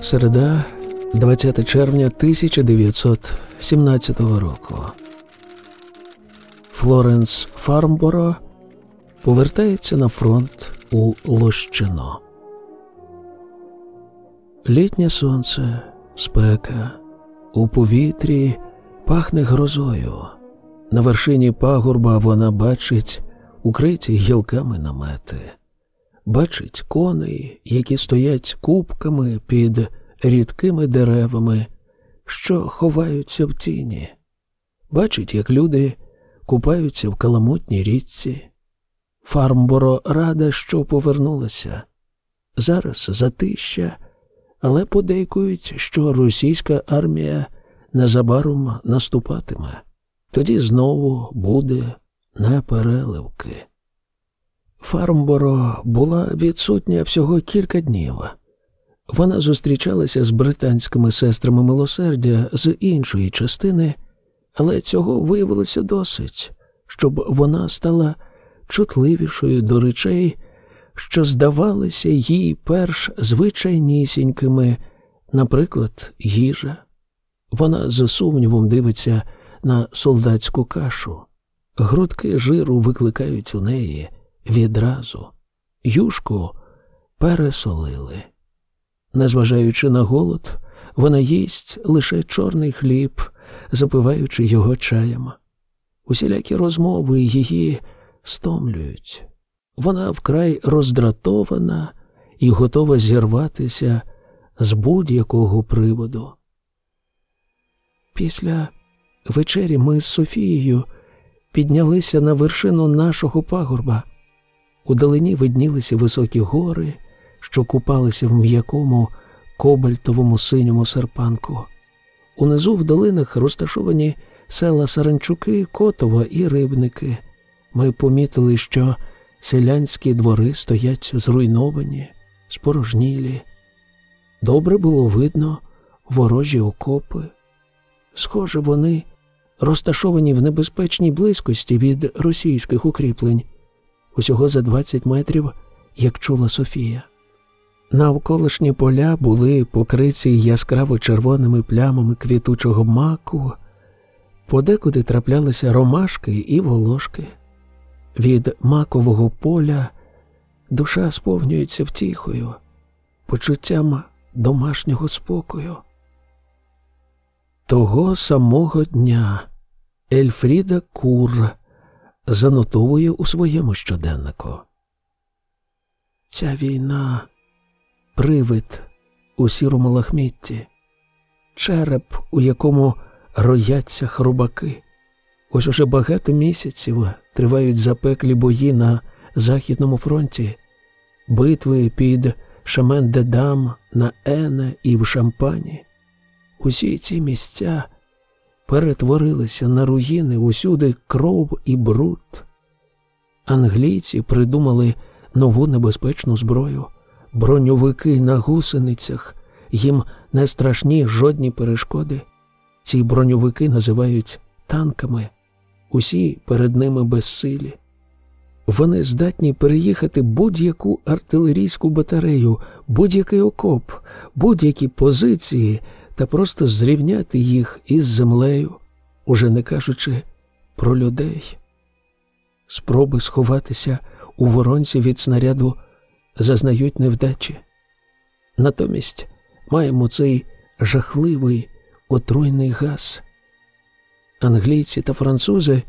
Середа, 20 червня 1917 року. Флоренс Фармборо повертається на фронт у Лощино. Літнє сонце, спека, у повітрі пахне грозою. На вершині пагорба вона бачить укриті гілками намети, бачить коней, які стоять купками під рідкими деревами, що ховаються в тіні, бачить, як люди купаються в каламутній річці. Фармборо рада, що повернулася. Зараз затища, але подейкують, що російська армія незабаром наступатиме. Тоді знову буде непереливки. Фармборо була відсутня всього кілька днів. Вона зустрічалася з британськими сестрами милосердя з іншої частини, але цього виявилося досить, щоб вона стала чутливішою до речей, що здавалися їй перш звичайнісінькими, наприклад, їжа. Вона за сумнівом дивиться на солдатську кашу. Грудки жиру викликають у неї відразу. Юшку пересолили. Незважаючи на голод, вона їсть лише чорний хліб, запиваючи його чаєм. Усілякі розмови її стомлюють. Вона вкрай роздратована і готова зірватися з будь-якого приводу. Після вечері ми з Софією піднялися на вершину нашого пагорба. Удалині виднілися високі гори, що купалися в м'якому кобальтовому синьому серпанку. Унизу в долинах розташовані села Саранчуки, Котова і Рибники. Ми помітили, що селянські двори стоять зруйновані, спорожнілі. Добре було видно ворожі окопи. Схоже, вони розташовані в небезпечній близькості від російських укріплень, усього за 20 метрів, як чула Софія. Навколишні поля були покриті яскраво червоними плямами квітучого маку, подекуди траплялися ромашки і волошки. Від макового поля душа сповнюється втіхою, почуттям домашнього спокою. Того самого дня Ельфріда Кур занотовує у своєму щоденнику. Ця війна привид у сірому лахмітті, череп, у якому рояться хробаки. Ось уже багато місяців тривають запеклі бої на Західному фронті, битви під Шамен-де-Дам, на Ене і в Шампані. Усі ці місця перетворилися на руїни усюди кров і бруд. Англійці придумали нову небезпечну зброю, броньовики на гусеницях, їм не страшні жодні перешкоди. Ці броньовики називають танками, усі перед ними безсилі. Вони здатні переїхати будь-яку артилерійську батарею, будь-який окоп, будь-які позиції та просто зрівняти їх із землею, уже не кажучи про людей. Спроби сховатися у воронці від снаряду зазнають невдачі. Натомість маємо цей жахливий отруйний газ. Англійці та французи,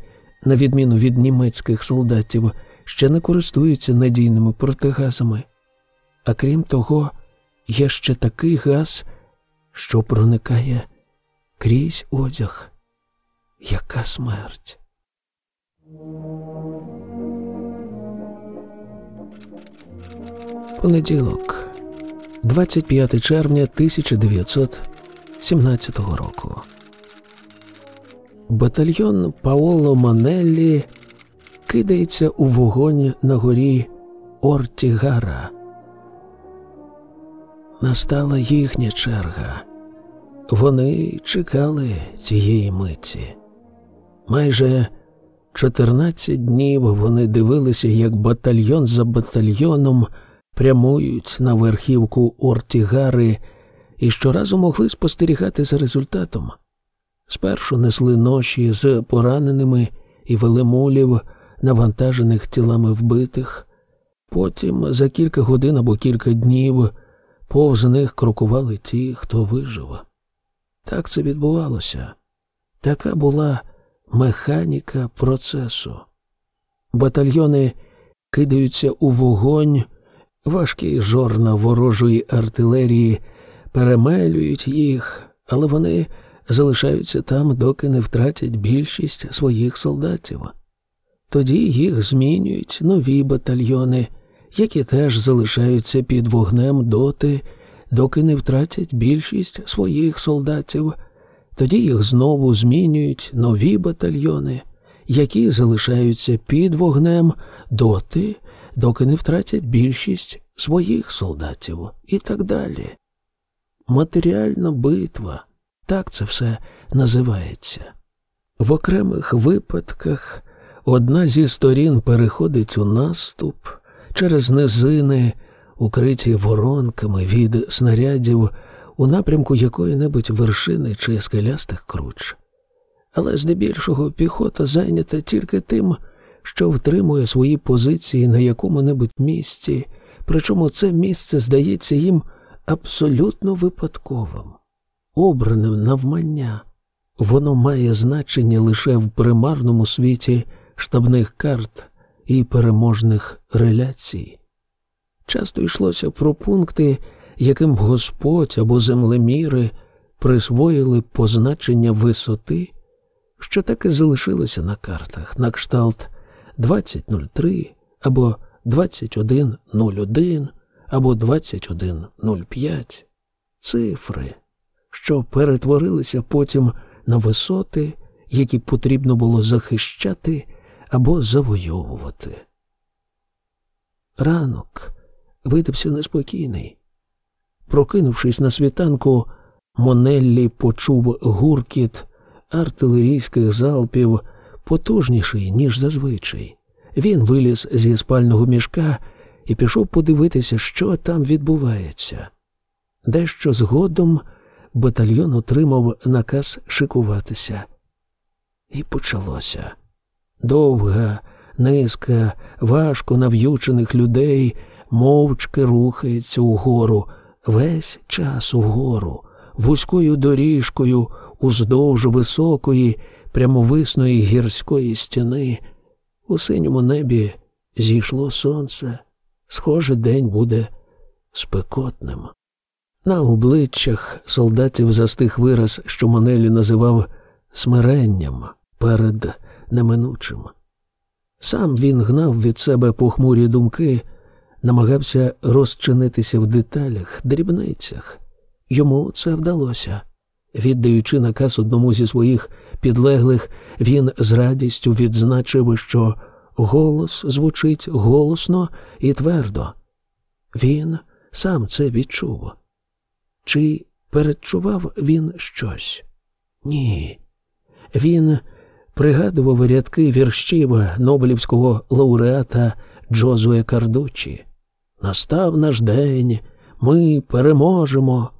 на відміну від німецьких солдатів, ще не користуються надійними протигазами. А крім того, є ще такий газ, що проникає крізь одяг. Яка смерть? Понеділок, 25 червня 1917 року. Батальйон Паоло Манеллі кидається у вогонь на горі Ортігара. Настала їхня черга. Вони чекали цієї миті. Майже 14 днів вони дивилися, як батальйон за батальйоном прямують на верхівку Ортігари і щоразу могли спостерігати за результатом. Спершу несли ноші з пораненими і вели мулів, навантажених тілами вбитих, потім за кілька годин або кілька днів повз них крокували ті, хто вижив. Так це відбувалося. Така була механіка процесу. Батальйони кидаються у вогонь, важкі жорна ворожої артилерії перемелюють їх, але вони залишаються там, доки не втратять більшість своїх солдатів. Тоді їх змінюють нові батальйони, які теж залишаються під вогнем доти, доки не втратять більшість своїх солдатів. Тоді їх знову змінюють нові батальйони, які залишаються під вогнем доти, доки не втратять більшість своїх солдатів і так далі. Матеріальна битва так це все називається. В окремих випадках одна зі сторін переходить у наступ через низини, укриті воронками від снарядів у напрямку якої-небудь вершини чи скелястих круч. Але здебільшого піхота зайнята тільки тим, що втримує свої позиції на якому-небудь місці, причому це місце здається їм абсолютно випадковим, обраним навмання. Воно має значення лише в примарному світі штабних карт і переможних реляцій. Часто йшлося про пункти, яким Господь або землеміри присвоїли позначення висоти, що так і залишилося на картах на кшталт 2003 або 2101 або 2105 цифри, що перетворилися потім на висоти, які потрібно було захищати або завойовувати. Ранок видався неспокійний. Прокинувшись на світанку, Монеллі почув гуркіт артилерійських залпів потужніший, ніж зазвичай. Він виліз зі спального мішка і пішов подивитися, що там відбувається. Дещо згодом батальйон отримав наказ шикуватися. І почалося. Довга, низка, важко нав'ючених людей мовчки рухається угору, весь час угору, вузькою доріжкою уздовж високої, прямовисної гірської стіни. У синьому небі зійшло сонце. Схоже, день буде спекотним. На обличчях солдатів застиг вираз, що Манелі називав смиренням перед неминучим. Сам він гнав від себе похмурі думки, намагався розчинитися в деталях, дрібницях. Йому це вдалося. Віддаючи наказ одному зі своїх підлеглих, він з радістю відзначив, що голос звучить голосно і твердо. Він сам це відчув. Чи передчував він щось? Ні. Він пригадував рядки віршів Нобелівського лауреата Джозуе Кардучі. Настав наш день, ми переможемо.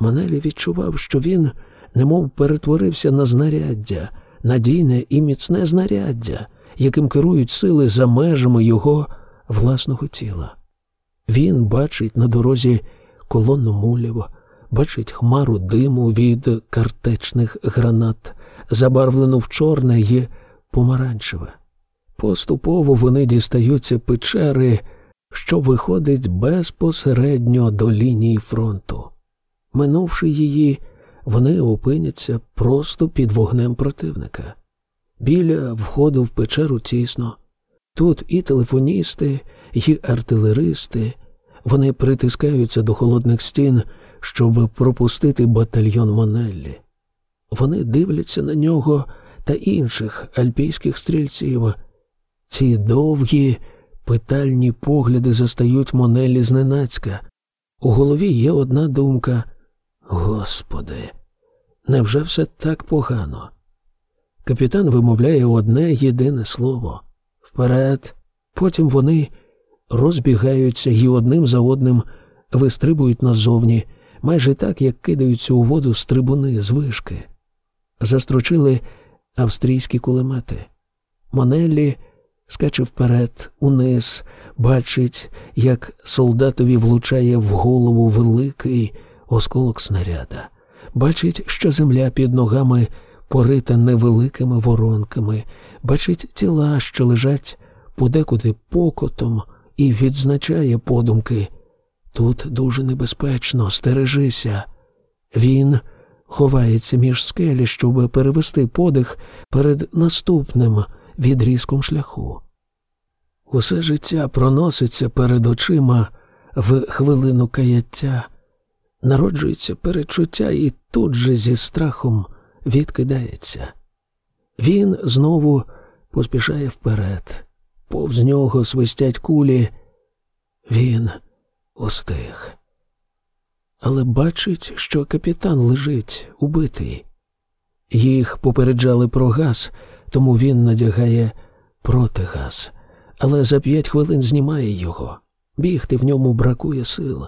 Манелі відчував, що він, немов перетворився на знаряддя, надійне і міцне знаряддя, яким керують сили за межами його власного тіла. Він бачить на дорозі колонну мулів, бачить хмару диму від картечних гранат, забарвлену в чорне і помаранчеве. Поступово вони дістаються печери, що виходить безпосередньо до лінії фронту. Минувши її, вони опиняться просто під вогнем противника. Біля входу в печеру тісно. Тут і телефоністи, і артилеристи. Вони притискаються до холодних стін, щоб пропустити батальйон Монеллі. Вони дивляться на нього та інших альпійських стрільців. Ці довгі питальні погляди застають Монеллі зненацька. У голові є одна думка Господи, невже все так погано? Капітан вимовляє одне єдине слово вперед. Потім вони розбігаються і одним за одним вистрибують назовні, майже так, як кидаються у воду стрибуни з вишки. Застрочили австрійські кулемети. Монеллі скаче вперед, униз, бачить, як солдатові влучає в голову великий осколок снаряда, бачить, що земля під ногами порита невеликими воронками, бачить тіла, що лежать подекуди покотом, і відзначає подумки. Тут дуже небезпечно, стережися. Він ховається між скелі, щоб перевести подих перед наступним відрізком шляху. Усе життя проноситься перед очима в хвилину каяття, народжується перечуття і тут же зі страхом відкидається. Він знову поспішає вперед, повз нього свистять кулі. Він устиг. Але бачить, що капітан лежить убитий. Їх попереджали про газ, тому він надягає протигаз, але за п'ять хвилин знімає його. Бігти в ньому бракує сил.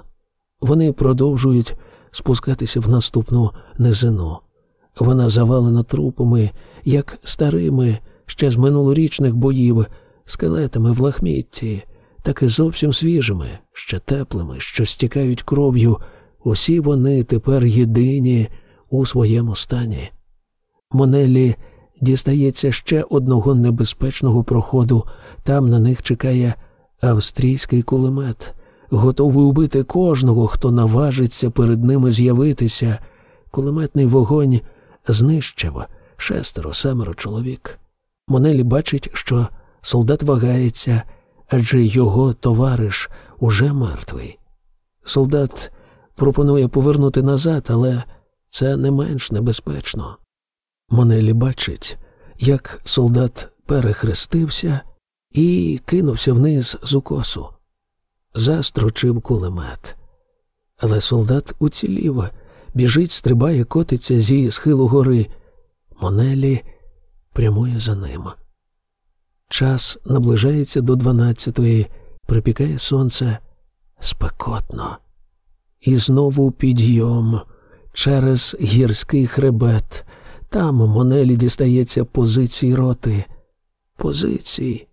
Вони продовжують спускатися в наступну низину. Вона завалена трупами, як старими, ще з минулорічних боїв, скелетами в лахмітті, так і зовсім свіжими, ще теплими, що стікають кров'ю. Усі вони тепер єдині у своєму стані. Монелі дістається ще одного небезпечного проходу. Там на них чекає австрійський кулемет, готовий убити кожного, хто наважиться перед ними з'явитися. Кулеметний вогонь знищив шестеро семеро чоловік. Монелі бачить, що солдат вагається, адже його товариш уже мертвий. Солдат пропонує повернути назад, але це не менш небезпечно. Монелі бачить, як солдат перехрестився і кинувся вниз з укосу. Застрочив кулемет. Але солдат уцілів, біжить, стрибає, котиться зі схилу гори. Монелі прямує за ним. Час наближається до дванадцятої, припікає сонце спекотно. І знову підйом через гірський хребет. Там Монелі дістається позицій роти. Позицій.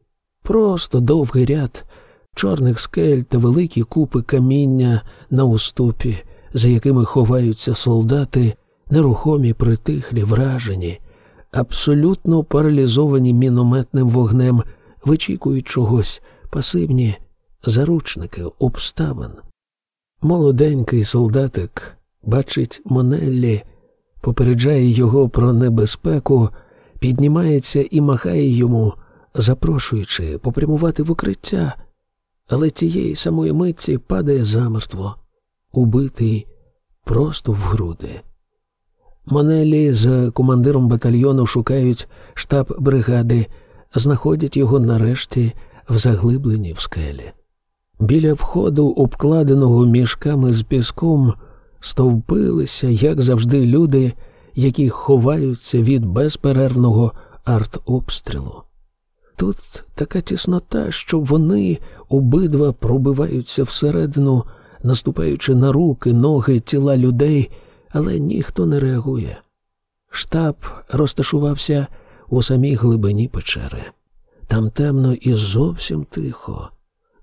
Просто довгий ряд чорних скель та великі купи каміння на уступі, за якими ховаються солдати, нерухомі, притихлі, вражені, абсолютно паралізовані мінометним вогнем, вичікують чогось, пасивні заручники обставин. Молоденький солдатик бачить Монеллі, попереджає його про небезпеку, піднімається і махає йому, запрошуючи попрямувати в укриття, але тієї самої митці падає замертво, убитий просто в груди. Монелі з командиром батальйону шукають штаб бригади, знаходять його нарешті в заглибленні в скелі. Біля входу, обкладеного мішками з піском, стовпилися, як завжди, люди, які ховаються від безперервного артобстрілу. Тут така тіснота, що вони обидва пробиваються всередину, наступаючи на руки, ноги, тіла людей, але ніхто не реагує. Штаб розташувався у самій глибині печери. Там темно і зовсім тихо.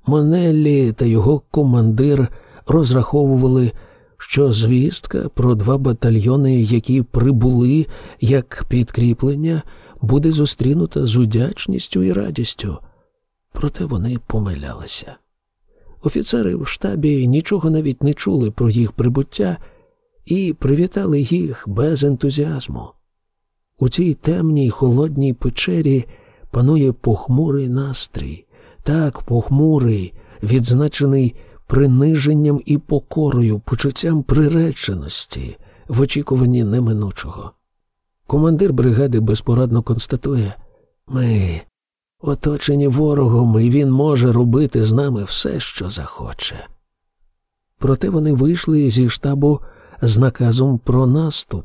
Монеллі та його командир розраховували, що звістка про два батальйони, які прибули як підкріплення, буде зустрінута з удячністю і радістю. Проте вони помилялися. Офіцери в штабі нічого навіть не чули про їх прибуття і привітали їх без ентузіазму. У цій темній холодній печері панує похмурий настрій, так похмурий, відзначений приниженням і покорою, почуттям приреченості, в очікуванні неминучого. Командир бригади безпорадно констатує ми оточені ворогом, і він може робити з нами все, що захоче. Проте вони вийшли зі штабу з наказом про наступ,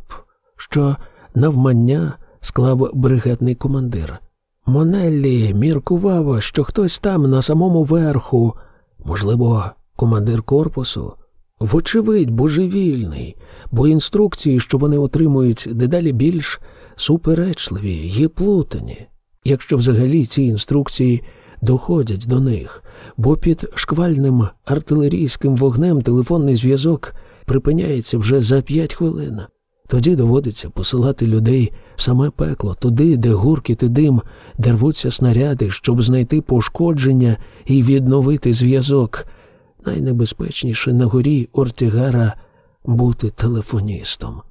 що навмання склав бригадний командир. Монеллі міркував, що хтось там на самому верху, можливо, командир корпусу, вочевидь, божевільний, бо інструкції, що вони отримують, дедалі більш суперечливі є плутані, якщо взагалі ці інструкції доходять до них, бо під шквальним артилерійським вогнем телефонний зв'язок припиняється вже за п'ять хвилин. Тоді доводиться посилати людей в саме пекло, туди, де гуркіт і дим, де рвуться снаряди, щоб знайти пошкодження і відновити зв'язок. Найнебезпечніше на горі Ортігара бути телефоністом.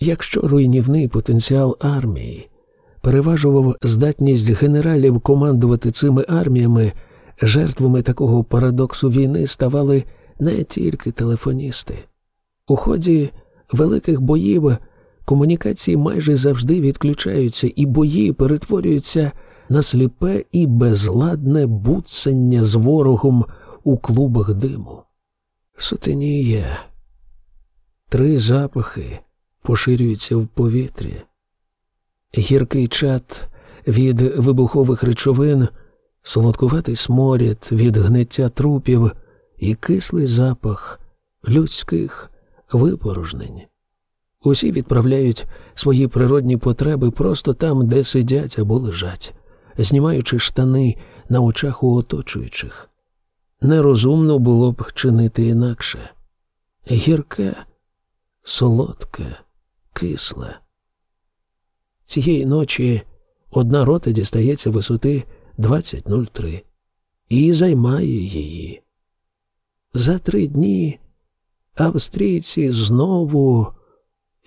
Якщо руйнівний потенціал армії переважував здатність генералів командувати цими арміями, жертвами такого парадоксу війни ставали не тільки телефоністи. У ході великих боїв комунікації майже завжди відключаються, і бої перетворюються на сліпе і безладне буцання з ворогом у клубах диму. Сутеніє. Три запахи поширюються в повітрі. Гіркий чад від вибухових речовин, солодкуватий сморід від гниття трупів і кислий запах людських випорожнень. Усі відправляють свої природні потреби просто там, де сидять або лежать, знімаючи штани на очах у оточуючих. Нерозумно було б чинити інакше. Гірке, солодке, кисле. Цієї ночі одна рота дістається висоти 20.03 і займає її. За три дні австрійці знову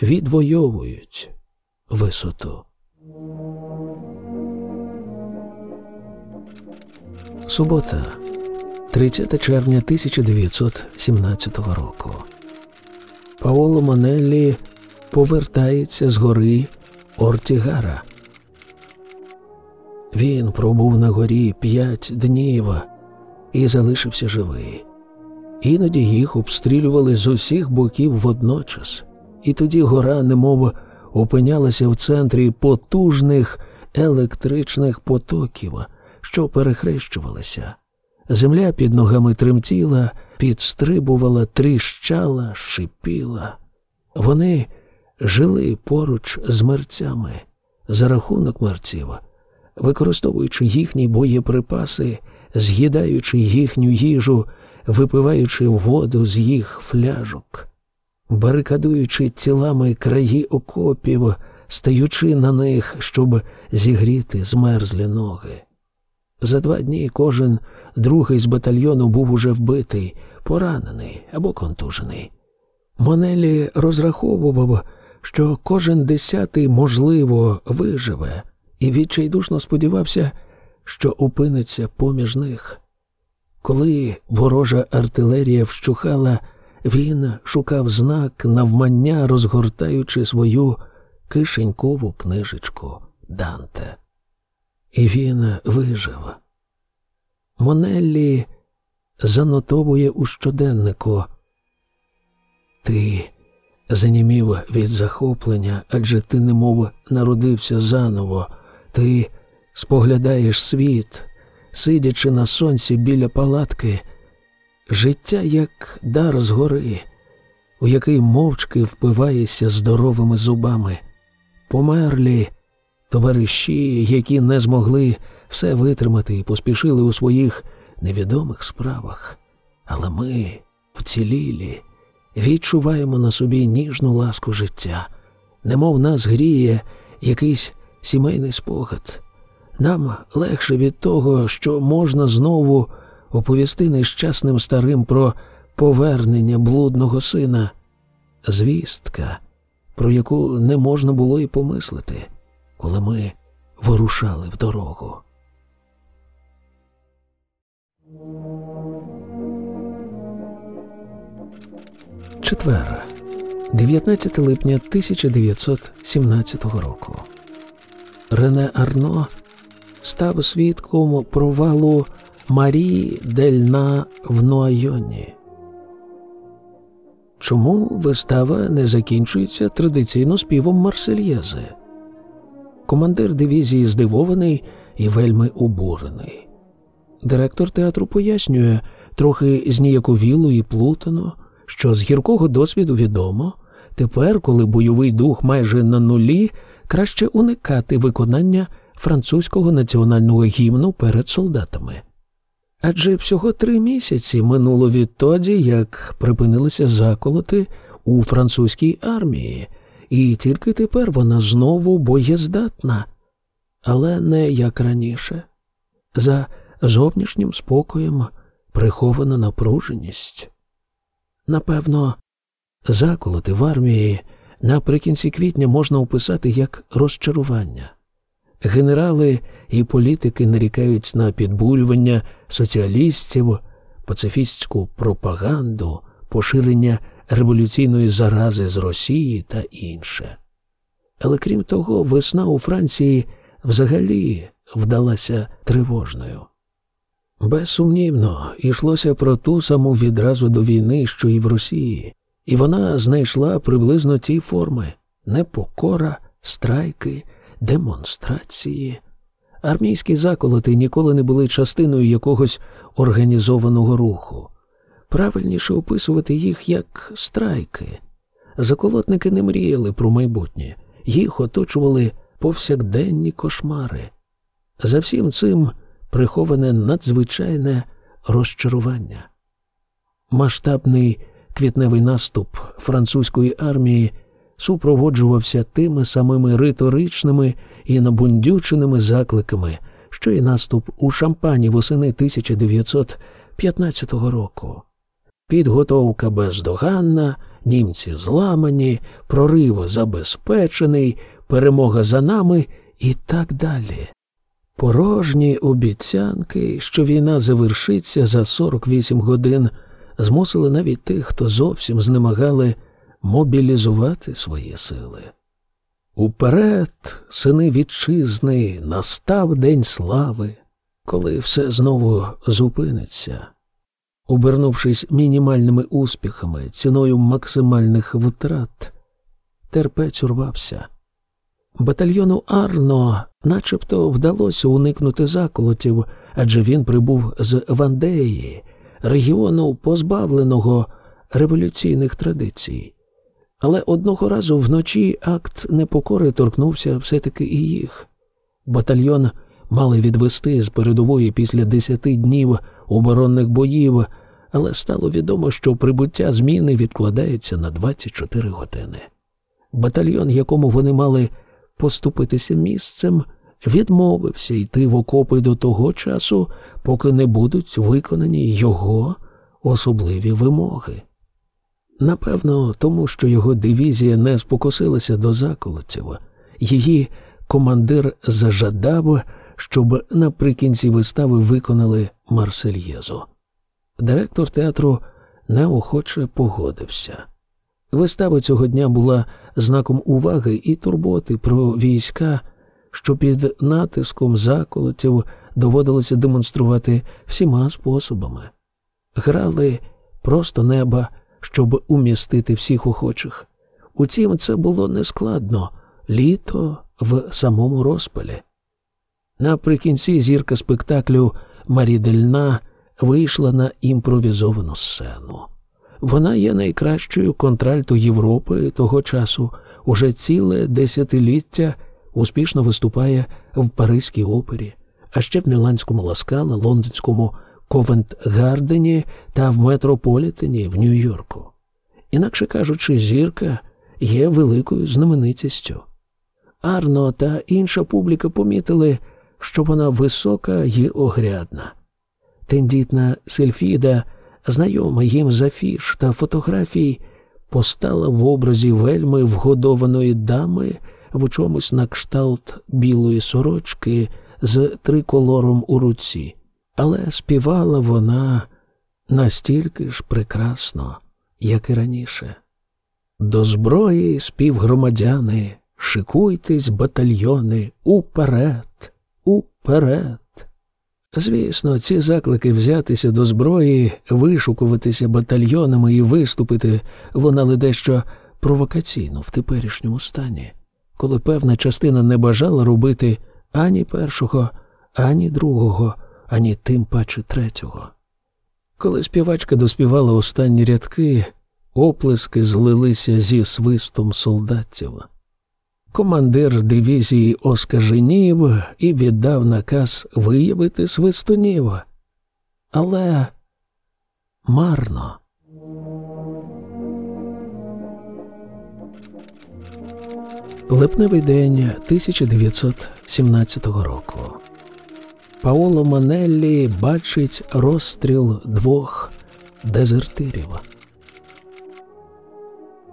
відвоюють висоту. Субота, 30 червня 1917 року. Паоло Манеллі повертається з гори Ортігара. Він пробув на горі п'ять днів і залишився живий. Іноді їх обстрілювали з усіх боків водночас, і тоді гора, немов опинялася в центрі потужних електричних потоків, що перехрещувалися. Земля під ногами тремтіла, підстрибувала, тріщала, шипіла. Вони жили поруч з мерцями за рахунок мерців, використовуючи їхні боєприпаси, з'їдаючи їхню їжу випиваючи воду з їх фляжок, барикадуючи тілами краї окопів, стаючи на них, щоб зігріти змерзлі ноги. За два дні кожен другий з батальйону був уже вбитий, поранений або контужений. Монелі розраховував, що кожен десятий, можливо, виживе, і відчайдушно сподівався, що опиниться поміж них. Коли ворожа артилерія вщухала, він шукав знак навмання, розгортаючи свою кишенькову книжечку Данте. І він вижив. Монеллі занотовує у щоденнику. Ти занімів від захоплення, адже ти немов народився заново, ти споглядаєш світ сидячи на сонці біля палатки, життя як дар згори, у який мовчки впиваєшся здоровими зубами, померлі товариші, які не змогли все витримати і поспішили у своїх невідомих справах. Але ми, вцілілі, відчуваємо на собі ніжну ласку життя, немов нас гріє якийсь сімейний спогад. Нам легше від того, що можна знову оповісти нещасним старим про повернення блудного сина, звістка, про яку не можна було й помислити, коли ми вирушали в дорогу. Четвер, 19 липня 1917 року. Рене Арно став свідком провалу Марії Дельна в Нуайоні. Чому вистава не закінчується традиційно співом Марсельєзи? Командир дивізії здивований і вельми обурений. Директор театру пояснює трохи зніяковіло і плутано, що з гіркого досвіду відомо, тепер, коли бойовий дух майже на нулі, краще уникати виконання французького національного гімну перед солдатами. Адже всього три місяці минуло відтоді, як припинилися заколоти у французькій армії, і тільки тепер вона знову боєздатна, але не як раніше. За зовнішнім спокоєм прихована напруженість. Напевно, заколоти в армії наприкінці квітня можна описати як розчарування. Генерали і політики нарікають на підбурювання соціалістів, пацифістську пропаганду, поширення революційної зарази з Росії та інше. Але крім того, весна у Франції взагалі вдалася тривожною. Безсумнівно, йшлося про ту саму відразу до війни, що і в Росії, і вона знайшла приблизно ті форми непокора, страйки, демонстрації. Армійські заколоти ніколи не були частиною якогось організованого руху. Правильніше описувати їх як страйки. Заколотники не мріяли про майбутнє, їх оточували повсякденні кошмари. За всім цим приховане надзвичайне розчарування. Масштабний квітневий наступ французької армії супроводжувався тими самими риторичними і набундюченими закликами, що й наступ у Шампані восени 1915 року. Підготовка бездоганна, німці зламані, прорив забезпечений, перемога за нами і так далі. Порожні обіцянки, що війна завершиться за 48 годин, змусили навіть тих, хто зовсім знемагали мобілізувати свої сили. Уперед, сини вітчизни, настав день слави, коли все знову зупиниться. Обернувшись мінімальними успіхами, ціною максимальних витрат, терпець урвався. Батальйону Арно начебто вдалося уникнути заколотів, адже він прибув з Вандеї, регіону, позбавленого революційних традицій. Але одного разу вночі акт непокори торкнувся все-таки і їх. Батальйон мали відвести з передової після десяти днів оборонних боїв, але стало відомо, що прибуття зміни відкладається на 24 години. Батальйон, якому вони мали поступитися місцем, відмовився йти в окопи до того часу, поки не будуть виконані його особливі вимоги. Напевно, тому що його дивізія не спокусилася до заколотців, її командир зажадав, щоб наприкінці вистави виконали Марсельєзу. Директор театру неохоче погодився. Вистава цього дня була знаком уваги і турботи про війська, що під натиском заколотів доводилося демонструвати всіма способами. Грали просто неба, щоб умістити всіх охочих. Утім, це було нескладно літо в самому розпалі. Наприкінці зірка спектаклю Марі Дельна вийшла на імпровізовану сцену. Вона є найкращою контральто Європи того часу, уже ціле десятиліття успішно виступає в Паризькій опері, а ще в Міланському Ласкале, Лондонському Ковент-Гардені та в Метрополітені в Нью-Йорку. Інакше кажучи, зірка є великою знаменитістю. Арно та інша публіка помітили, що вона висока і огрядна. Тендітна Сельфіда – знайома їм з афіш та фотографій, постала в образі вельми вгодованої дами в чомусь на кшталт білої сорочки з триколором у руці, але співала вона настільки ж прекрасно, як і раніше. До зброї співгромадяни, шикуйтесь, батальйони, уперед, уперед. Звісно, ці заклики взятися до зброї, вишукуватися батальйонами і виступити лунали дещо провокаційно в теперішньому стані, коли певна частина не бажала робити ані першого, ані другого, ані тим паче третього. Коли співачка доспівала останні рядки, Оплески злилися зі свистом солдатів. Командир дивізії оскаженів і віддав наказ виявити свистунів. Але марно. Липневий день 1917 року. Паоло Манеллі бачить розстріл двох дезертирів.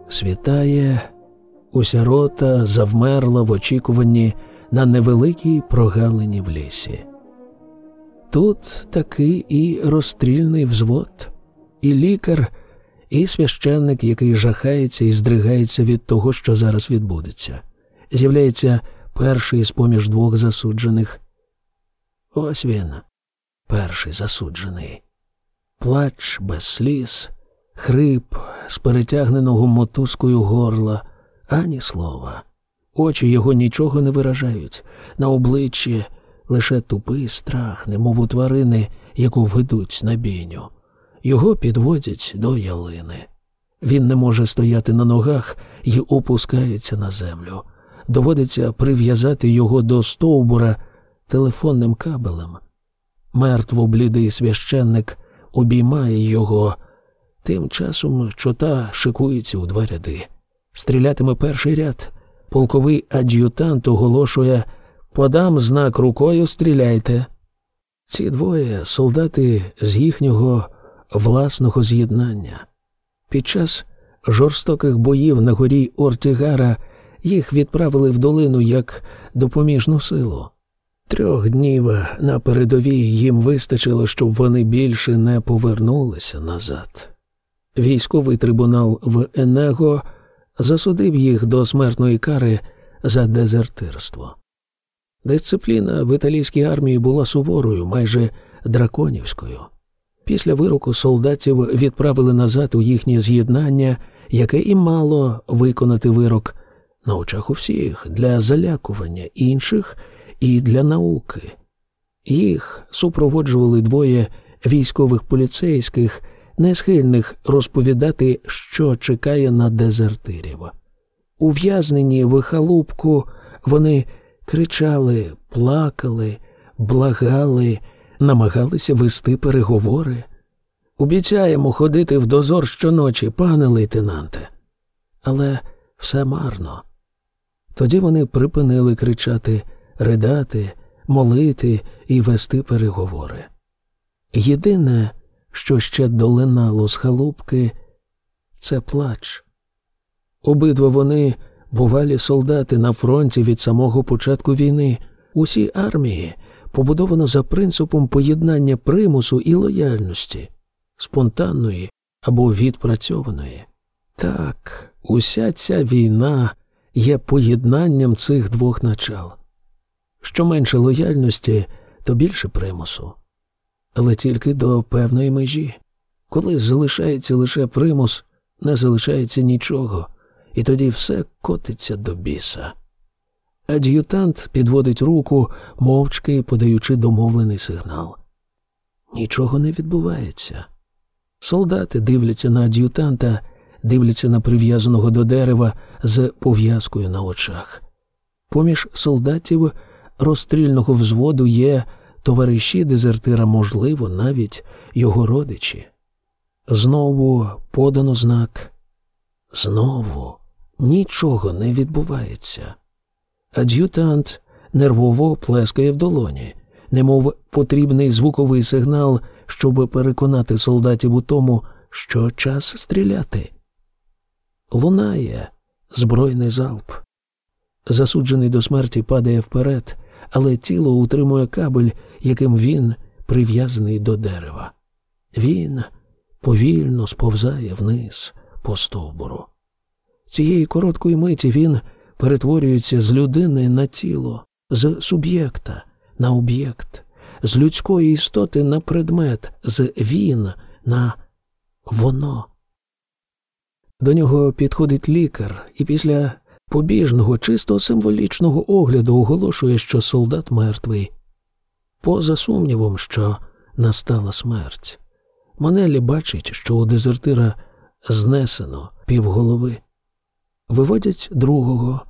Світає, уся рота завмерла в очікуванні на невеликій прогалині в лісі. Тут такий і розстрільний взвод, і лікар, і священник, який жахається і здригається від того, що зараз відбудеться. З'являється перший з поміж двох засуджених. Ось він, перший засуджений. Плач без сліз, хрип з перетягненого мотузкою горла, ані слова. Очі його нічого не виражають, на обличчі лише тупий страх, немов у тварини, яку ведуть на бійню. Його підводять до ялини. Він не може стояти на ногах і опускається на землю. Доводиться прив'язати його до стовбура телефонним кабелем. Мертво блідий священник обіймає його. Тим часом чота шикується у два ряди. Стрілятиме перший ряд. Полковий ад'ютант оголошує Подам знак рукою, стріляйте. Ці двоє солдати з їхнього власного з'єднання. Під час жорстоких боїв на горі Ортігара їх відправили в долину як допоміжну силу. Трьох днів на передовій їм вистачило, щоб вони більше не повернулися назад. Військовий трибунал в Енего засудив їх до смертної кари за дезертирство. Дисципліна в італійській армії була суворою, майже драконівською. Після вироку солдатів відправили назад у їхнє з'єднання, яке і мало виконати вирок на очах у всіх для залякування інших і для науки. Їх супроводжували двоє військових поліцейських, не схильних розповідати, що чекає на дезертирів. Ув'язнені в халупку вони кричали, плакали, благали, намагалися вести переговори. Обіцяємо ходити в дозор щоночі, пане лейтенанте. Але все марно. Тоді вони припинили кричати, ридати, молити і вести переговори. Єдине, що ще долинало з халупки, це плач. Обидва вони бувалі солдати на фронті від самого початку війни, усі армії побудовано за принципом поєднання примусу і лояльності, спонтанної або відпрацьованої. Так, уся ця війна є поєднанням цих двох начал. Що менше лояльності, то більше примусу. Але тільки до певної межі. Коли залишається лише примус, не залишається нічого, і тоді все котиться до біса. Ад'ютант підводить руку, мовчки подаючи домовлений сигнал. Нічого не відбувається. Солдати дивляться на ад'ютанта, дивляться на прив'язаного до дерева з пов'язкою на очах. Поміж солдатів розстрільного взводу є товариші дезертира, можливо, навіть його родичі. Знову подано знак. Знову нічого не відбувається. Ад'ютант нервово плескає в долоні, немов потрібний звуковий сигнал, щоб переконати солдатів у тому, що час стріляти. Лунає збройний залп. Засуджений до смерті падає вперед, але тіло утримує кабель, яким він прив'язаний до дерева. Він повільно сповзає вниз по стовбуру. Цієї короткої миті він перетворюється з людини на тіло, з суб'єкта на об'єкт, з людської істоти на предмет, з він на воно. До нього підходить лікар і після побіжного, чисто символічного огляду оголошує, що солдат мертвий. Поза сумнівом, що настала смерть. Манелі бачить, що у дезертира знесено півголови. Виводять другого.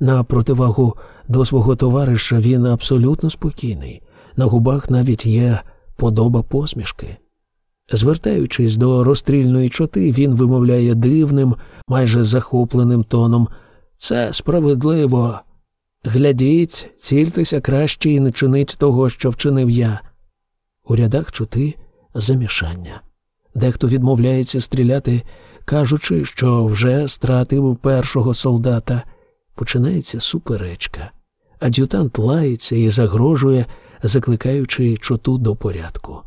На противагу до свого товариша він абсолютно спокійний, на губах навіть є подоба посмішки. Звертаючись до розстрільної чоти, він вимовляє дивним, майже захопленим тоном Це справедливо. Глядіть, цільтеся краще і не чинить того, що вчинив я. У рядах чоти замішання. Дехто відмовляється стріляти, кажучи, що вже стратив першого солдата. Починається суперечка. Ад'ютант лається і загрожує, закликаючи чоту до порядку.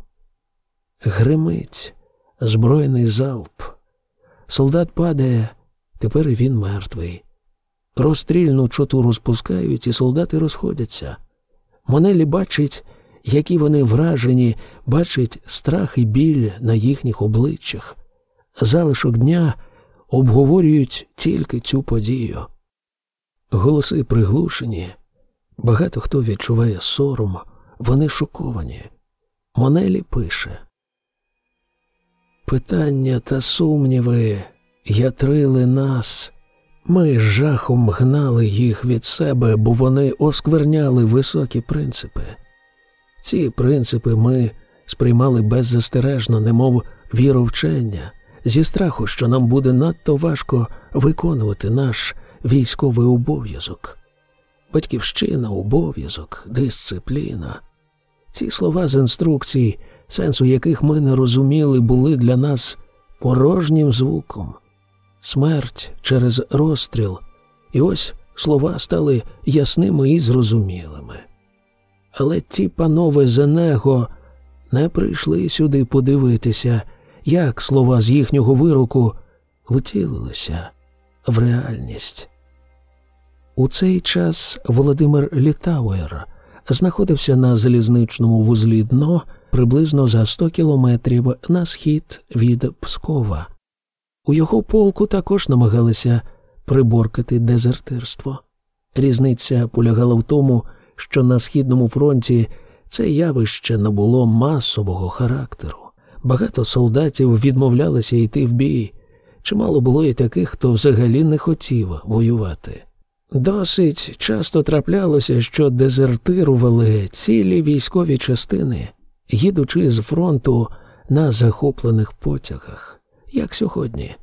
Гримить збройний залп. Солдат падає, тепер і він мертвий. Розстрільну чоту розпускають, і солдати розходяться. Монелі бачить, які вони вражені, бачить страх і біль на їхніх обличчях. Залишок дня обговорюють тільки цю подію. Голоси приглушені, багато хто відчуває сором, вони шоковані. Монелі пише Питання та сумніви ятрили нас. Ми з жахом гнали їх від себе, бо вони оскверняли високі принципи. Ці принципи ми сприймали беззастережно, немов віровчення, зі страху, що нам буде надто важко виконувати наш військовий обов'язок. Батьківщина, обов'язок, дисципліна. Ці слова з інструкцій, сенсу яких ми не розуміли, були для нас порожнім звуком смерть через розстріл, і ось слова стали ясними і зрозумілими. Але ті панове Зенего не прийшли сюди подивитися, як слова з їхнього вироку втілилися в реальність. У цей час Володимир Літауер знаходився на залізничному вузлі дно приблизно за 100 кілометрів на схід від Пскова. У його полку також намагалися приборкати дезертирство. Різниця полягала в тому, що на східному фронті це явище набуло масового характеру. Багато солдатів відмовлялися йти в бій. Чимало було і таких, хто взагалі не хотів воювати. Досить часто траплялося, що дезертирували цілі військові частини, їдучи з фронту на захоплених потягах як сьогодні.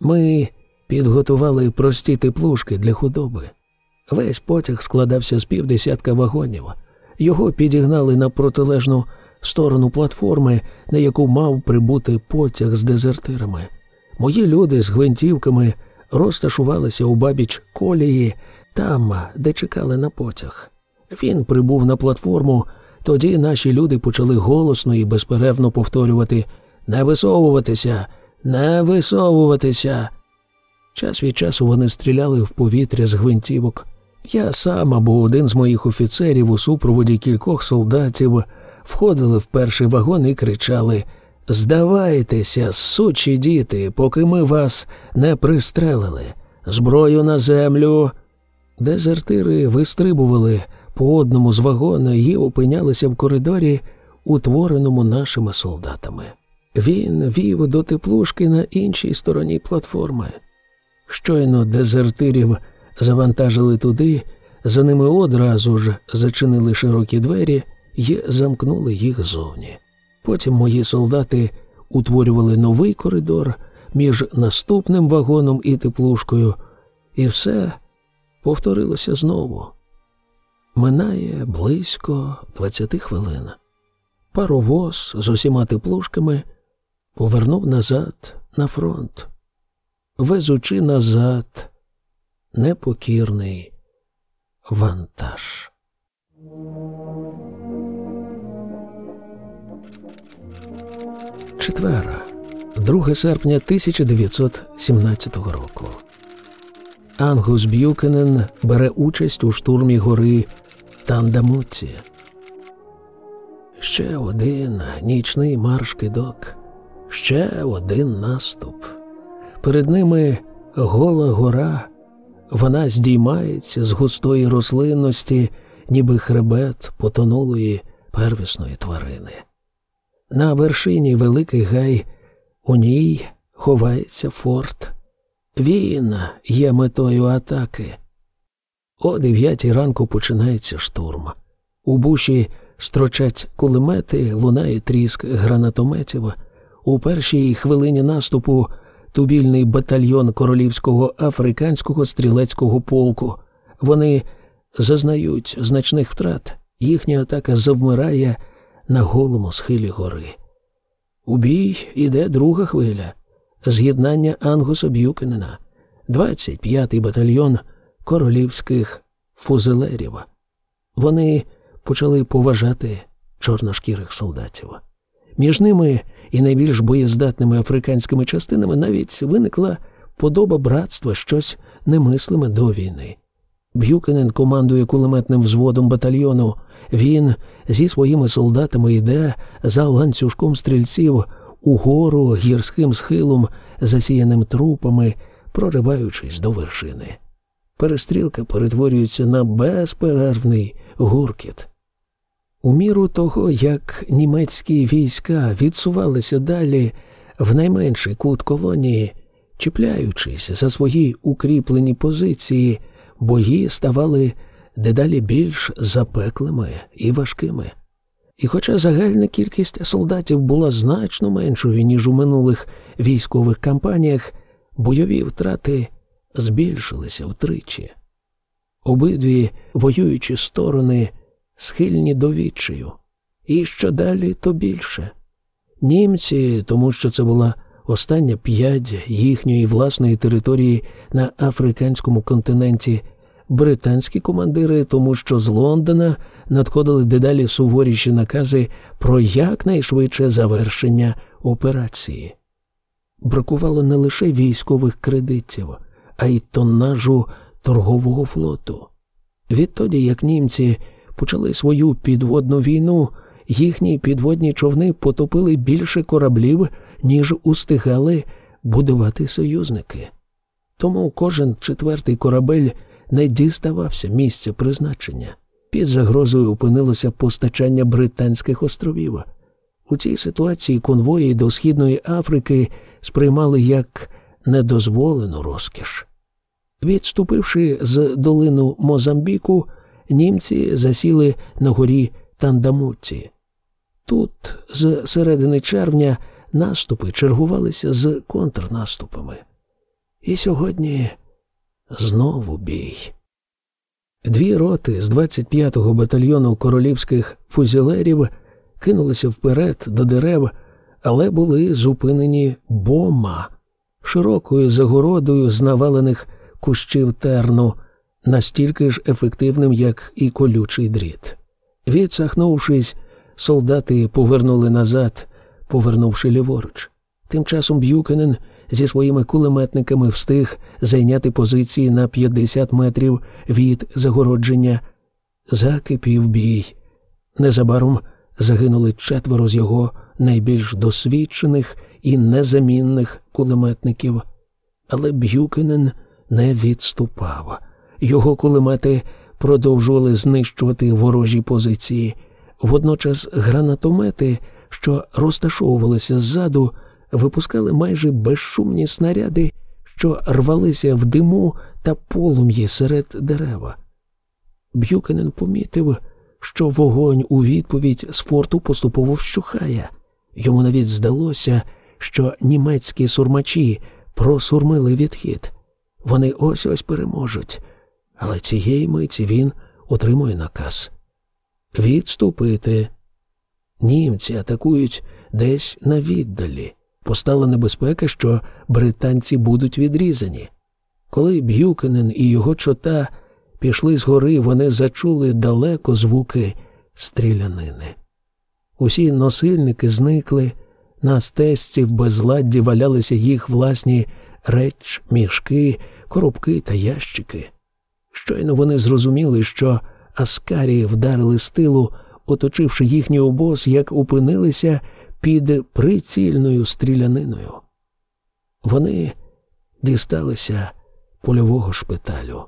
Ми підготували прості теплушки для худоби. Весь потяг складався з півдесятка вагонів. Його підігнали на протилежну сторону платформи, на яку мав прибути потяг з дезертирами. Мої люди з гвинтівками розташувалися у бабіч колії, там, де чекали на потяг. Він прибув на платформу, тоді наші люди почали голосно і безперервно повторювати не висовуватися, не висовуватися. Час від часу вони стріляли в повітря з гвинтівок. Я сам або один з моїх офіцерів у супроводі кількох солдатів входили в перший вагон і кричали Здавайтеся, сучі діти, поки ми вас не пристрелили. Зброю на землю. Дезертири вистрибували по одному з вагона і опинялися в коридорі, утвореному нашими солдатами. Він вів до теплушки на іншій стороні платформи. Щойно дезертирів завантажили туди, за ними одразу ж зачинили широкі двері і замкнули їх зовні. Потім мої солдати утворювали новий коридор між наступним вагоном і теплушкою, і все повторилося знову. Минає близько двадцяти хвилин. Паровоз з усіма теплушками повернув назад на фронт, везучи назад непокірний вантаж. Четвера, 2 серпня 1917 року. Ангус Б'юкенен бере участь у штурмі гори Тандамуці. Ще один нічний марш кидок ще один наступ. Перед ними гола гора, вона здіймається з густої рослинності, ніби хребет потонулої первісної тварини. На вершині великий гай, у ній ховається форт. Він є метою атаки. О дев'ятій ранку починається штурм. У буші строчать кулемети, лунає тріск гранатометів. У першій хвилині наступу тубільний батальйон королівського африканського стрілецького полку. Вони зазнають значних втрат. Їхня атака завмирає на голому схилі гори. У бій іде друга хвиля з'єднання Ангуса Б'юкенена, 25-й батальйон королівських фузелерів. Вони почали поважати чорношкірих солдатів. Між ними і найбільш боєздатними африканськими частинами навіть виникла подоба братства щось немислиме до війни. Б'юкенен командує кулеметним взводом батальйону. Він зі своїми солдатами йде за ланцюжком стрільців угору гірським схилом, засіяним трупами, прориваючись до вершини. Перестрілка перетворюється на безперервний гуркіт. У міру того, як німецькі війська відсувалися далі в найменший кут колонії, чіпляючись за свої укріплені позиції, бої ставали дедалі більш запеклими і важкими. І хоча загальна кількість солдатів була значно меншою, ніж у минулих військових кампаніях, бойові втрати збільшилися втричі. Обидві воюючі сторони схильні до відчаю. І що далі, то більше. Німці, тому що це була остання п'ять їхньої власної території на африканському континенті, британські командири, тому що з Лондона надходили дедалі суворіші накази про якнайшвидше завершення операції. Бракувало не лише військових кредитів, а й тоннажу торгового флоту. Відтоді, як німці почали свою підводну війну, їхні підводні човни потопили більше кораблів, ніж устигали будувати союзники. Тому кожен четвертий корабель не діставався місця призначення. Під загрозою опинилося постачання Британських островів. У цій ситуації конвої до Східної Африки сприймали як недозволену розкіш. Відступивши з долину Мозамбіку, німці засіли на горі Тандамутці. Тут з середини червня наступи чергувалися з контрнаступами. І сьогодні знову бій. Дві роти з 25-го батальйону королівських фузілерів кинулися вперед до дерев, але були зупинені бома широкою загородою з навалених кущів терну, настільки ж ефективним, як і колючий дріт. Відсахнувшись, солдати повернули назад, повернувши ліворуч. Тим часом Б'юкенен зі своїми кулеметниками встиг зайняти позиції на 50 метрів від загородження. Закипів бій. Незабаром загинули четверо з його найбільш досвідчених і незамінних кулеметників. Але Б'юкенен не відступав. Його кулемети продовжували знищувати ворожі позиції. Водночас гранатомети, що розташовувалися ззаду, випускали майже безшумні снаряди, що рвалися в диму та полум'ї серед дерева. Б'юкенен помітив, що вогонь у відповідь з форту поступово вщухає. Йому навіть здалося, що німецькі сурмачі просурмили відхід. Вони ось ось переможуть. Але цієї миті він отримує наказ відступити. Німці атакують десь на віддалі постала небезпека, що британці будуть відрізані. Коли Б'юкенен і його чота пішли з гори, вони зачули далеко звуки стрілянини. Усі носильники зникли, на стесці в безладді валялися їх власні реч, мішки, коробки та ящики. Щойно вони зрозуміли, що Аскарії вдарили з тилу, оточивши їхній обоз, як опинилися під прицільною стріляниною. Вони дісталися польового шпиталю.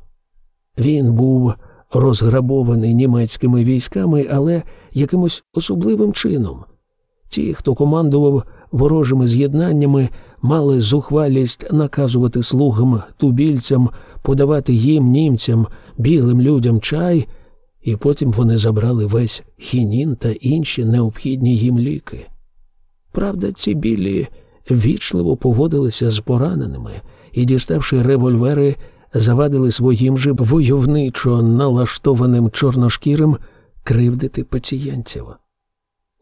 Він був розграбований німецькими військами, але якимось особливим чином. Ті, хто командував ворожими з'єднаннями мали зухвалість наказувати слугам тубільцям, подавати їм, німцям, білим людям чай, і потім вони забрали весь хінін та інші необхідні їм ліки. Правда, ці білі вічливо поводилися з пораненими і, діставши револьвери, завадили своїм же войовничо налаштованим чорношкірим кривдити пацієнтів.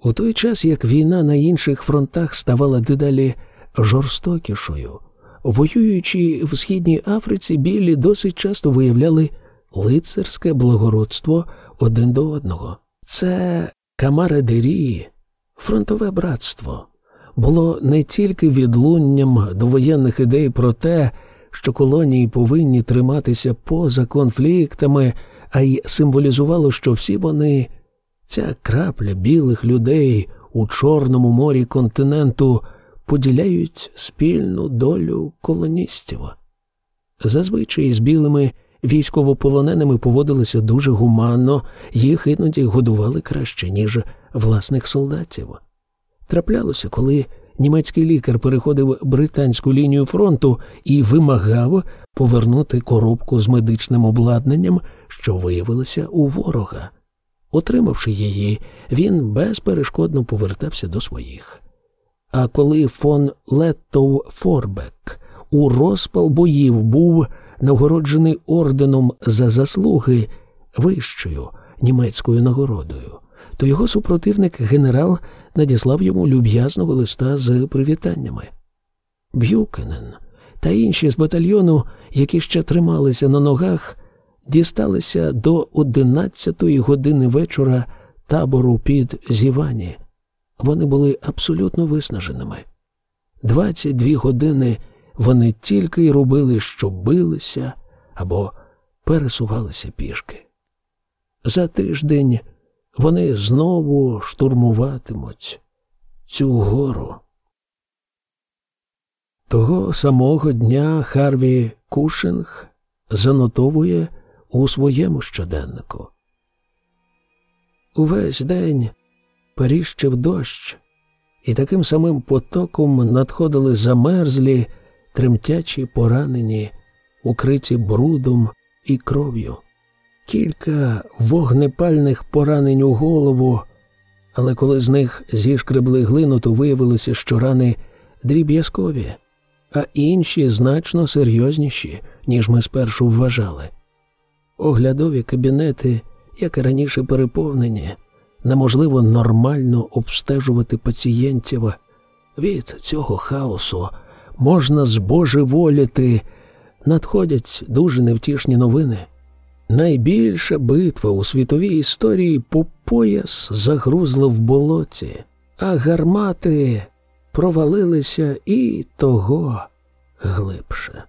У той час, як війна на інших фронтах ставала дедалі жорстокішою, воюючи в Східній Африці, білі досить часто виявляли лицарське благородство один до одного. Це камарадері, фронтове братство, було не тільки відлунням довоєнних ідей про те, що колонії повинні триматися поза конфліктами, а й символізувало, що всі вони, ця крапля білих людей у Чорному морі континенту, поділяють спільну долю колоністів. Зазвичай з білими військовополоненими поводилися дуже гуманно, їх іноді годували краще, ніж власних солдатів. Траплялося, коли німецький лікар переходив британську лінію фронту і вимагав повернути коробку з медичним обладнанням, що виявилося у ворога. Отримавши її, він безперешкодно повертався до своїх. А коли фон Леттов Форбек у розпал боїв був нагороджений орденом за заслуги вищою німецькою нагородою, то його супротивник генерал надіслав йому люб'язного листа з привітаннями. Б'юкенен та інші з батальйону, які ще трималися на ногах, дісталися до одинадцятої години вечора табору під Зівані. Вони були абсолютно виснаженими. Двадцять дві години вони тільки й робили, що билися або пересувалися пішки. За тиждень вони знову штурмуватимуть цю гору. Того самого дня Харві Кушинг занотовує у своєму щоденнику. Увесь день періщив дощ, і таким самим потоком надходили замерзлі, тремтячі поранені, укриті брудом і кров'ю кілька вогнепальних поранень у голову, але коли з них зішкребли глину, то виявилося, що рани дріб'язкові, а інші значно серйозніші, ніж ми спершу вважали. Оглядові кабінети, як і раніше переповнені, неможливо нормально обстежувати пацієнтів. Від цього хаосу можна збожеволіти, надходять дуже невтішні новини. Найбільша битва у світовій історії по пояс загрузла в болоті, а гармати провалилися і того глибше.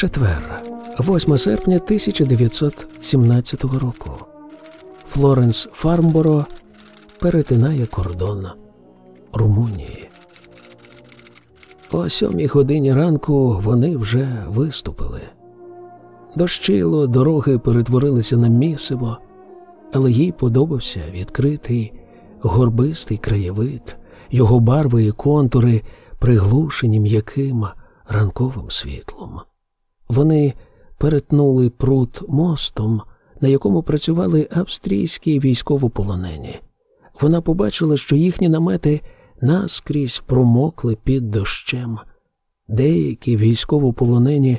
Четвер, 8 серпня 1917 року. Флоренс Фармборо перетинає кордон Румунії. О сьомій годині ранку вони вже виступили. Дощило, дороги перетворилися на місиво, але їй подобався відкритий, горбистий краєвид, його барви і контури, приглушені м'яким ранковим світлом. Вони перетнули пруд мостом, на якому працювали австрійські військовополонені. Вона побачила, що їхні намети наскрізь промокли під дощем. Деякі військовополонені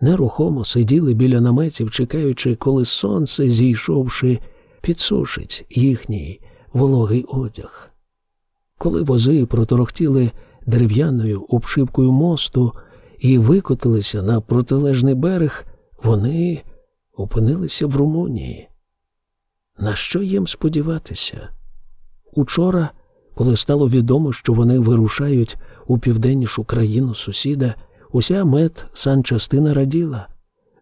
нерухомо сиділи біля наметів, чекаючи, коли сонце, зійшовши, підсушить їхній вологий одяг. Коли вози проторохтіли дерев'яною обшивкою мосту і викотилися на протилежний берег, вони опинилися в Румунії. На що їм сподіватися? Учора коли стало відомо, що вони вирушають у південнішу країну сусіда, уся мед санчастина раділа,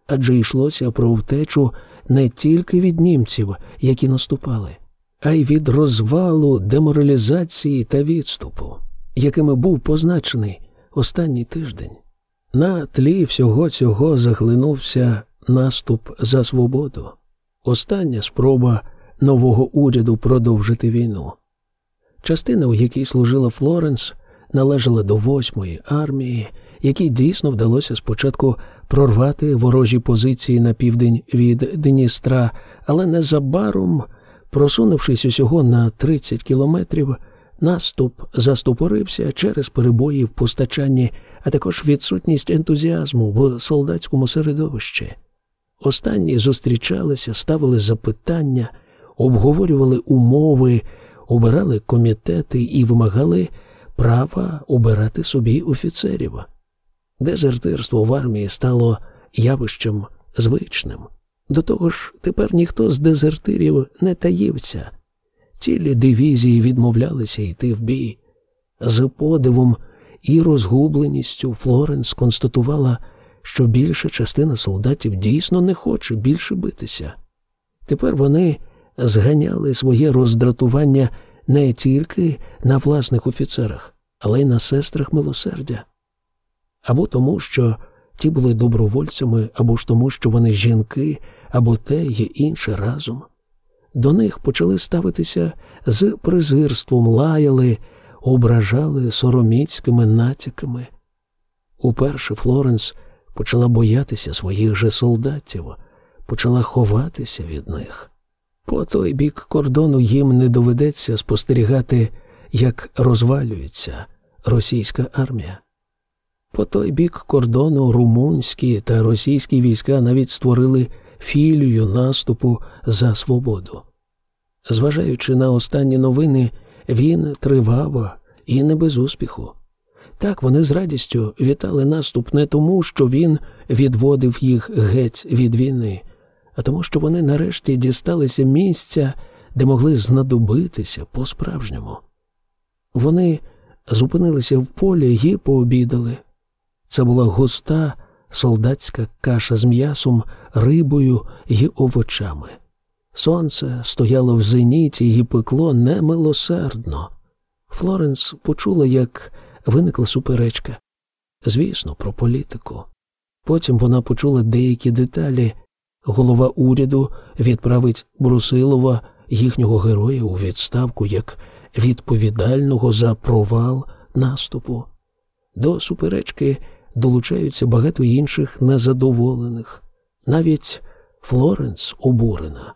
адже йшлося про втечу не тільки від німців, які наступали, а й від розвалу, деморалізації та відступу, якими був позначений останній тиждень. На тлі всього цього захлинувся наступ за свободу, остання спроба нового уряду продовжити війну. Частина, у якій служила Флоренс, належала до восьмої армії, якій дійсно вдалося спочатку прорвати ворожі позиції на південь від Дністра, але незабаром, просунувшись усього на 30 кілометрів, наступ застопорився через перебої в постачанні, а також відсутність ентузіазму в солдатському середовищі. Останні зустрічалися, ставили запитання, обговорювали умови, обирали комітети і вимагали права обирати собі офіцерів. Дезертирство в армії стало явищем звичним. До того ж, тепер ніхто з дезертирів не таївся. Цілі дивізії відмовлялися йти в бій. З подивом і розгубленістю Флоренс констатувала, що більша частина солдатів дійсно не хоче більше битися. Тепер вони зганяли своє роздратування не тільки на власних офіцерах, але й на сестрах милосердя. Або тому, що ті були добровольцями, або ж тому, що вони жінки, або те і інше разом. До них почали ставитися з презирством, лаяли, ображали сороміцькими натяками. Уперше Флоренс почала боятися своїх же солдатів, почала ховатися від них. По той бік кордону їм не доведеться спостерігати, як розвалюється російська армія. По той бік кордону румунські та російські війська навіть створили філію наступу за свободу. Зважаючи на останні новини, він тривав і не без успіху. Так вони з радістю вітали наступ не тому, що він відводив їх геть від війни, а тому, що вони нарешті дісталися місця, де могли знадобитися по-справжньому. Вони зупинилися в полі і пообідали. Це була густа солдатська каша з м'ясом, рибою і овочами. Сонце стояло в зеніті і пекло немилосердно. Флоренс почула, як виникла суперечка. Звісно, про політику. Потім вона почула деякі деталі. Голова уряду відправить Брусилова, їхнього героя, у відставку як відповідального за провал наступу. До суперечки долучаються багато інших незадоволених, навіть Флоренс обурена.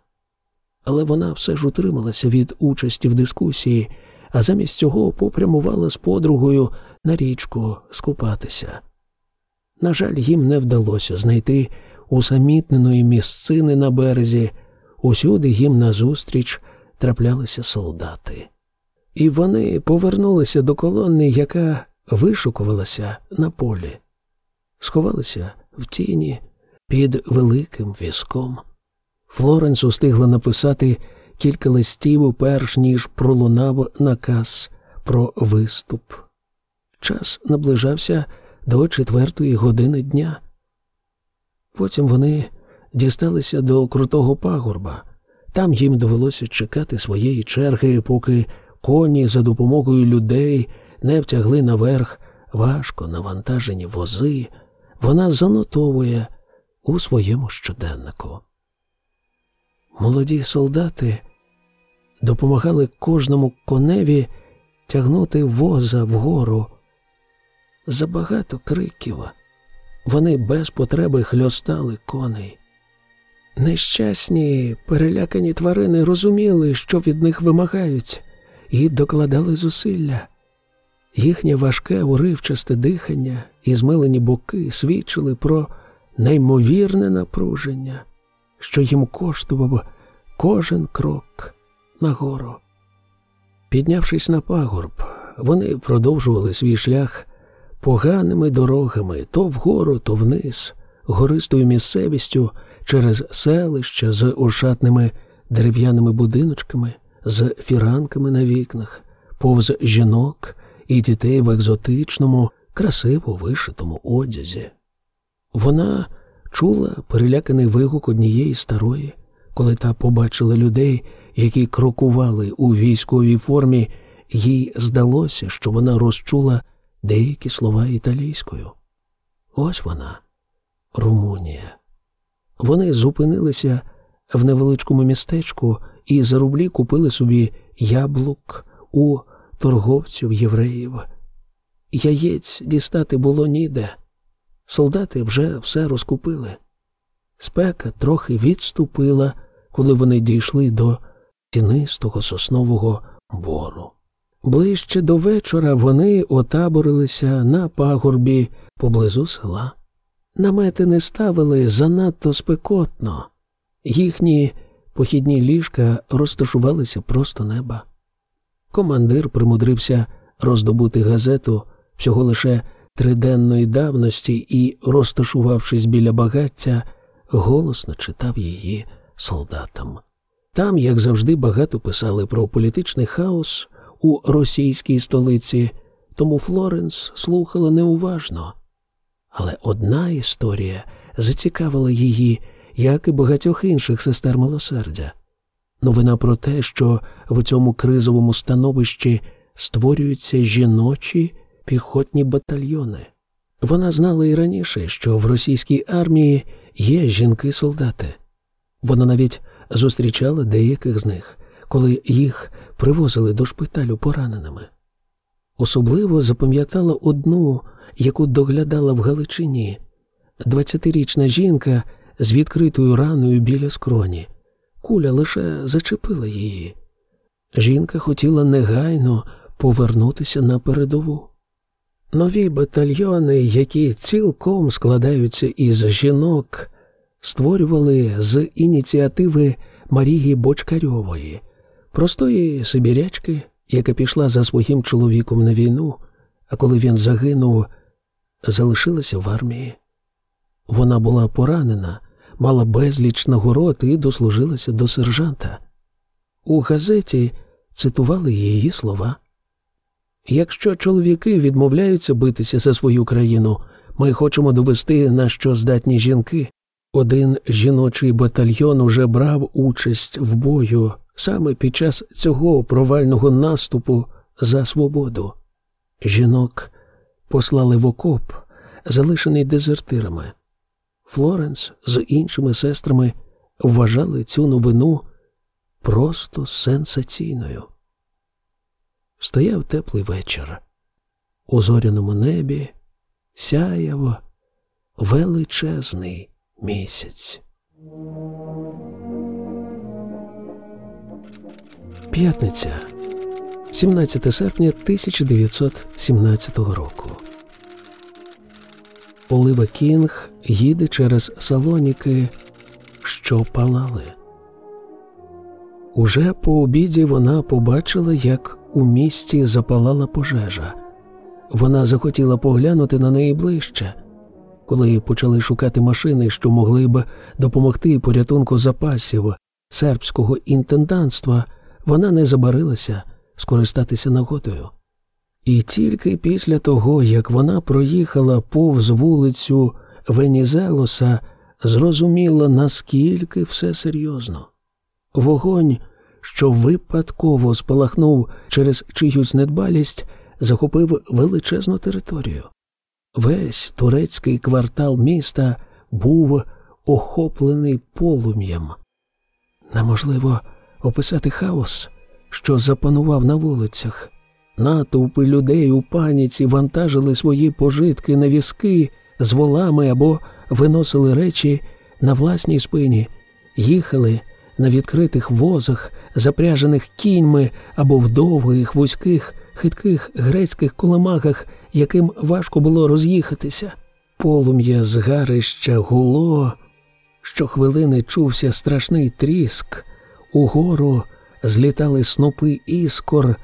Але вона все ж утрималася від участі в дискусії, а замість цього попрямувала з подругою на річку скупатися. На жаль, їм не вдалося знайти усамітненої місцини на березі, усюди їм назустріч траплялися солдати. І вони повернулися до колони, яка вишукувалася на полі, сховалися в тіні під великим візком. Флоренс устигла написати кілька листів, перш ніж пролунав наказ про виступ. Час наближався до четвертої години дня. Потім вони дісталися до крутого пагорба. Там їм довелося чекати своєї черги, поки коні за допомогою людей не втягли наверх важко навантажені вози, вона занотовує у своєму щоденнику. Молоді солдати допомагали кожному коневі тягнути воза вгору. Забагато криків. Вони без потреби хльостали коней. Нещасні, перелякані тварини розуміли, що від них вимагають, і докладали зусилля. Їхнє важке уривчасте дихання і змилені боки свідчили про неймовірне напруження, що їм коштував кожен крок нагору. Піднявшись на пагорб, вони продовжували свій шлях поганими дорогами то вгору, то вниз, гористою місцевістю через селища з ошатними дерев'яними будиночками, з фіранками на вікнах, повз жінок і дітей в екзотичному, красиво вишитому одязі. Вона чула переляканий вигук однієї старої, коли та побачила людей, які крокували у військовій формі, їй здалося, що вона розчула деякі слова італійською. Ось вона, Румунія. Вони зупинилися в невеличкому містечку і за рублі купили собі яблук у торговців євреїв. Яєць дістати було ніде. Солдати вже все розкупили. Спека трохи відступила, коли вони дійшли до тінистого соснового бору. Ближче до вечора вони отаборилися на пагорбі поблизу села. Намети не ставили занадто спекотно, їхні похідні ліжка розташувалися просто неба. Командир примудрився роздобути газету всього лише триденної давності і, розташувавшись біля багаття, голосно читав її солдатам. Там, як завжди, багато писали про політичний хаос у російській столиці, тому Флоренс слухала неуважно. Але одна історія зацікавила її, як і багатьох інших сестер милосердя. Новина про те, що в цьому кризовому становищі створюються жіночі піхотні батальйони. Вона знала і раніше, що в російській армії є жінки-солдати. Вона навіть зустрічала деяких з них, коли їх привозили до шпиталю пораненими. Особливо запам'ятала одну, яку доглядала в Галичині, двадцятирічна жінка з відкритою раною біля скроні. Куля лише зачепила її. Жінка хотіла негайно повернутися на передову. Нові батальйони, які цілком складаються із жінок, створювали з ініціативи Марії Бочкарьової, простої сибірячки, яка пішла за своїм чоловіком на війну, а коли він загинув, залишилася в армії. Вона була поранена, мала безліч нагород і дослужилася до сержанта. У газеті цитували її слова. Якщо чоловіки відмовляються битися за свою країну, ми хочемо довести, на що здатні жінки. Один жіночий батальйон уже брав участь в бою саме під час цього провального наступу за свободу. Жінок послали в окоп, залишений дезертирами. Флоренс з іншими сестрами вважали цю новину просто сенсаційною. Стояв теплий вечір. У зоряному небі сяяв величезний місяць. П'ятниця, 17 серпня 1917 року. Олива Кінг їде через салоніки, що палали. Уже по обіді вона побачила, як у місті запалала пожежа. Вона захотіла поглянути на неї ближче. Коли почали шукати машини, що могли б допомогти порятунку запасів сербського інтендантства, вона не забарилася скористатися нагодою. І тільки після того, як вона проїхала повз вулицю Венізелоса, зрозуміла, наскільки все серйозно. Вогонь, що випадково спалахнув через чиюсь недбалість, захопив величезну територію. Весь турецький квартал міста був охоплений полум'ям. Неможливо описати хаос, що запанував на вулицях. Натовпи людей у паніці вантажили свої пожитки на візки з волами або виносили речі на власній спині, їхали на відкритих возах, запряжених кіньми або в довгих, вузьких, хитких грецьких колемагах, яким важко було роз'їхатися. Полум'я згарища гуло, щохвилини чувся страшний тріск, угору злітали снопи іскор,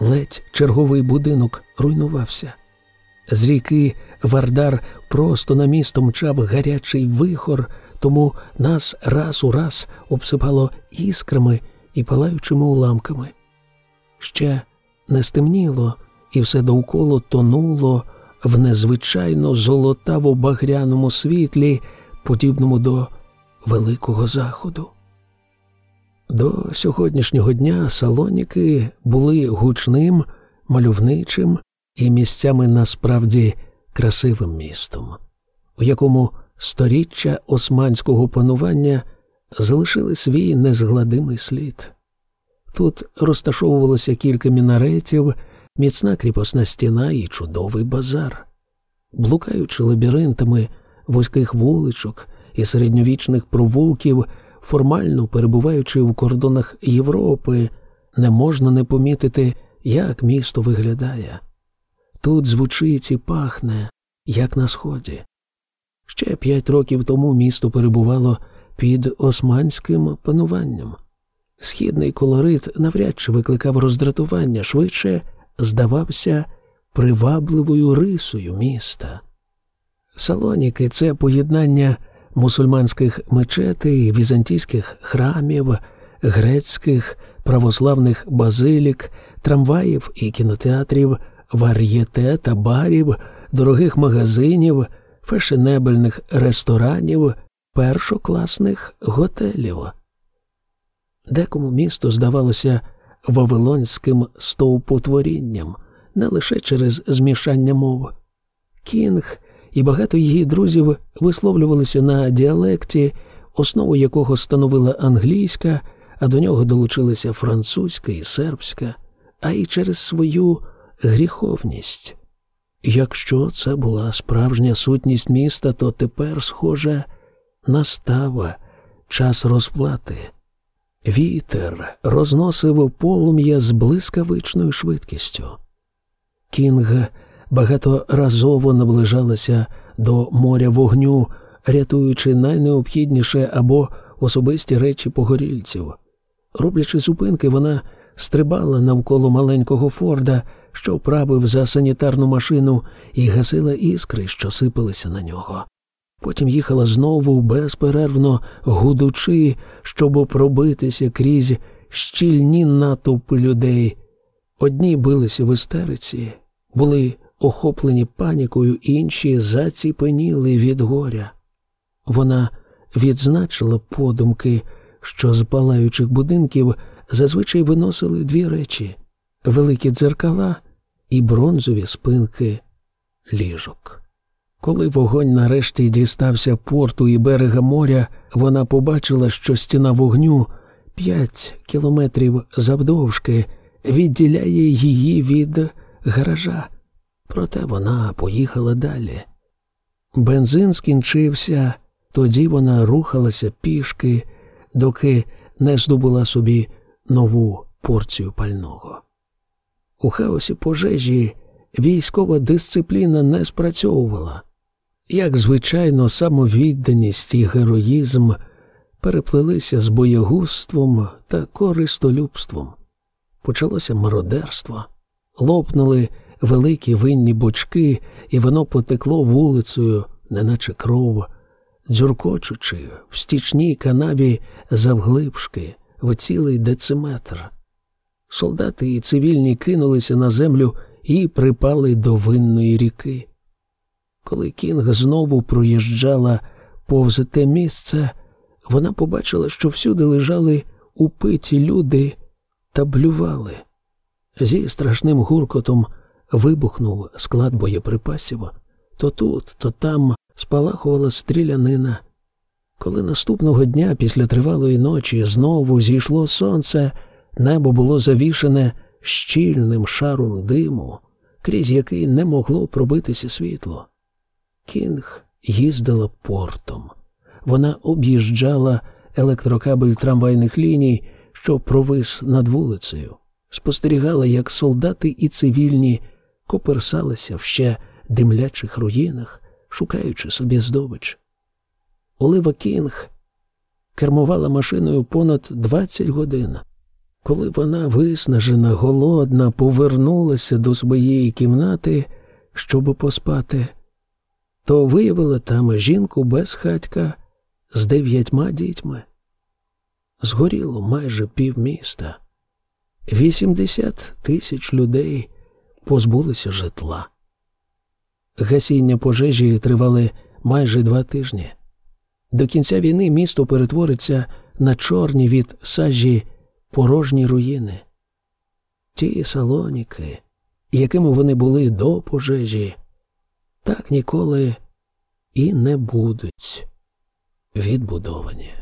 ледь черговий будинок руйнувався. З ріки Вардар просто на місто мчав гарячий вихор, тому нас раз у раз обсипало іскрами і палаючими уламками. Ще не стемніло, і все довкола тонуло в незвичайно золотаво багряному світлі, подібному до Великого Заходу. До сьогоднішнього дня салоніки були гучним, мальовничим і місцями насправді красивим містом, у якому сторіччя османського панування залишили свій незгладимий слід. Тут розташовувалося кілька мінаретів, міцна кріпосна стіна і чудовий базар. Блукаючи лабіринтами вузьких вуличок і середньовічних провулків, формально перебуваючи в кордонах Європи, не можна не помітити, як місто виглядає. Тут звучить і пахне, як на сході. Ще п'ять років тому місто перебувало під османським пануванням. Східний колорит навряд чи викликав роздратування, швидше здавався привабливою рисою міста. Салоніки це поєднання мусульманських мечетей, візантійських храмів, грецьких православних базилік, трамваїв і кінотеатрів, вар'єте та барів, дорогих магазинів, фешенебельних ресторанів, першокласних готелів. Декому місто здавалося вавилонським стовпотворінням, не лише через змішання мов. Кінг і багато її друзів висловлювалися на діалекті, основу якого становила англійська, а до нього долучилися французька і сербська, а й через свою гріховність. Якщо це була справжня сутність міста, то тепер, схоже, настава час розплати. Вітер розносив полум'я з блискавичною швидкістю. Кінг багаторазово наближалася до моря вогню, рятуючи найнеобхідніше або особисті речі погорільців. Роблячи зупинки, вона стрибала навколо маленького Форда, що правив за санітарну машину, і гасила іскри, що сипалися на нього. Потім їхала знову безперервно гудучи, щоб пробитися крізь щільні натовпи людей. Одні билися в істериці, були охоплені панікою, інші заціпеніли від горя. Вона відзначила подумки, що з палаючих будинків зазвичай виносили дві речі великі дзеркала і бронзові спинки ліжок. Коли вогонь нарешті дістався порту і берега моря, вона побачила, що стіна вогню п'ять кілометрів завдовжки відділяє її від гаража. Проте вона поїхала далі. Бензин скінчився, тоді вона рухалася пішки, доки не здобула собі нову порцію пального. У хаосі пожежі військова дисципліна не спрацьовувала. Як звичайно, самовідданість і героїзм переплелися з боєгузтвом та користолюбством. Почалося мародерство, лопнули великі винні бочки, і воно потекло вулицею, неначе кров, дзюркочучи в стічній канаві завглибшки в цілий дециметр. Солдати і цивільні кинулися на землю і припали до винної ріки. Коли Кінг знову проїжджала повз те місце, вона побачила, що всюди лежали упиті люди та блювали. Зі страшним гуркотом вибухнув склад боєприпасів. То тут, то там спалахувала стрілянина. Коли наступного дня після тривалої ночі знову зійшло сонце, небо було завішене щільним шаром диму, крізь який не могло пробитися світло. Кінг їздила портом. Вона об'їжджала електрокабель трамвайних ліній, що провис над вулицею, спостерігала, як солдати і цивільні коперсалися в ще димлячих руїнах, шукаючи собі здобич. Олива Кінг кермувала машиною понад 20 годин. Коли вона, виснажена, голодна, повернулася до своєї кімнати, щоб поспати, то виявила там жінку без хатька з дев'ятьма дітьми. Згоріло майже півміста. Вісімдесят тисяч людей позбулися житла. Гасіння пожежі тривали майже два тижні. До кінця війни місто перетвориться на чорні від сажі порожні руїни. Ті салоніки, якими вони були до пожежі, так ніколи і не будуть відбудовані.